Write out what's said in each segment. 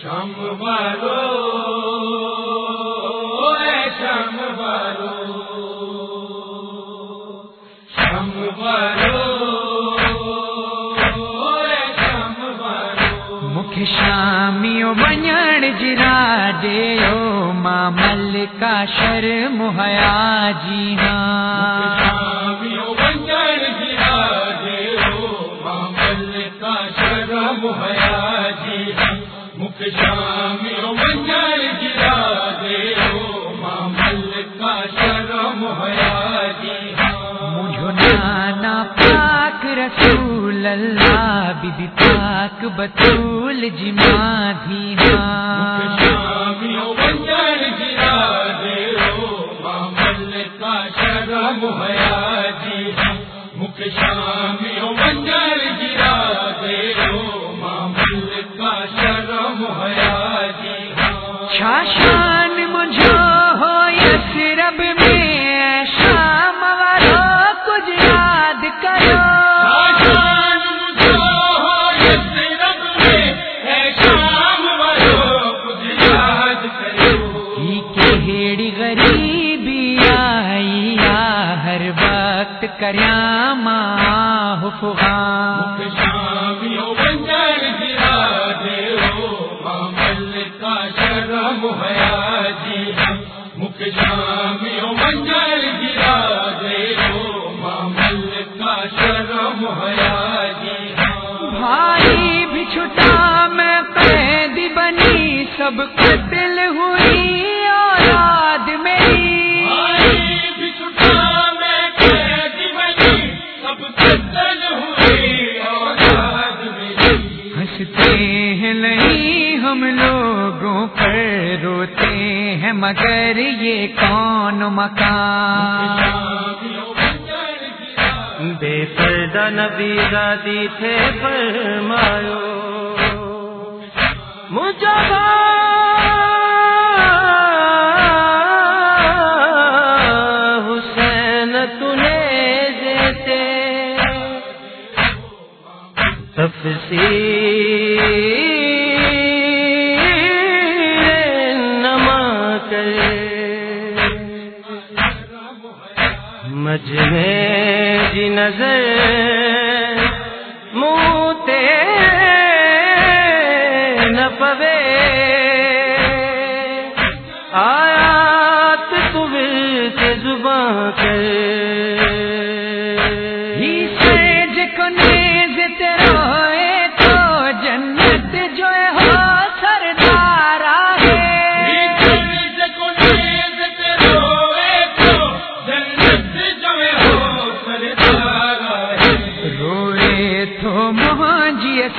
شم والو شم والو۔ شم والو شم والو۔ مکھ شامیو جی رسول اللہ بی بی پاک بطول جی ماں دھی ہاں شرم ہے جی مکھ شامیو شاشان ہو میں شام والو کچھ یاد کرو۔ ہو میں شام والو کچھ یاد کرو۔ ہی کہیڑی غریبی آئی آ ہر وقت کریا ماں حفغان شرم ہے جی مکھ شامیوں بنجر گرا دیو مامل کا شرم ہے جی بھائی بھی چھٹا میں قیدی بنی سب قتل ہوئی اولاد میری۔ آئی بھی چھٹا میں قید بنی، سب قتل ہوئی میری ہیں، نہیں ہم لوگوں پر روتے ہیں، مگر یہ کون مکان؟ بے پردہ نبی دادی تھے، فرمایا، مجھے مجمے جی نظر موتے نہ پوے۔ آیات تو سے زباں کر۔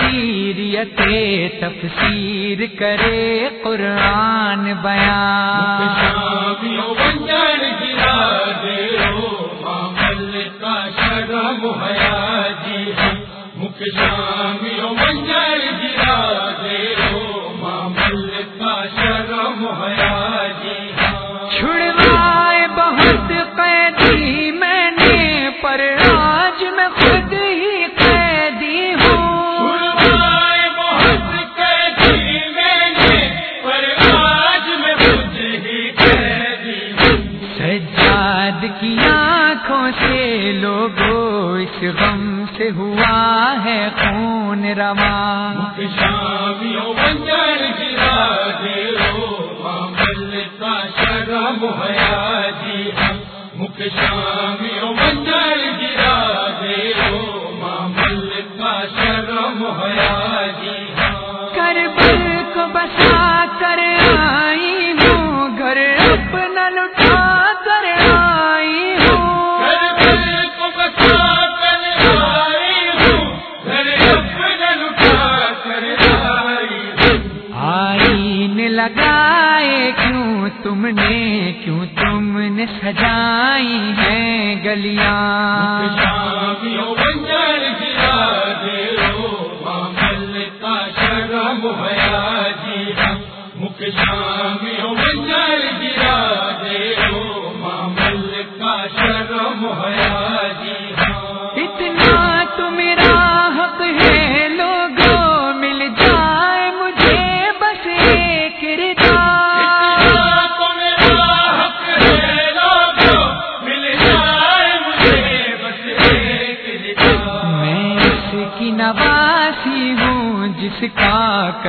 مہانجی تفسیر کرے قرآن بیان۔ لوگو، اس غم سے ہوا ہے خون رواں۔ شامیوں بنجر گرا کا شرم ہے جی لگائے کیوں؟ تم نے کیوں تم نے سجائی ہیں گلیاں؟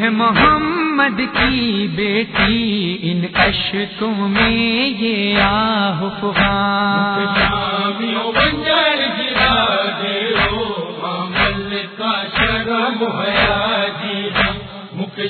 ہے محمد کی بیٹی، ان اشکوں میں یہ آہ فغان شامیوں کا شرم ہے جی۔ مکھ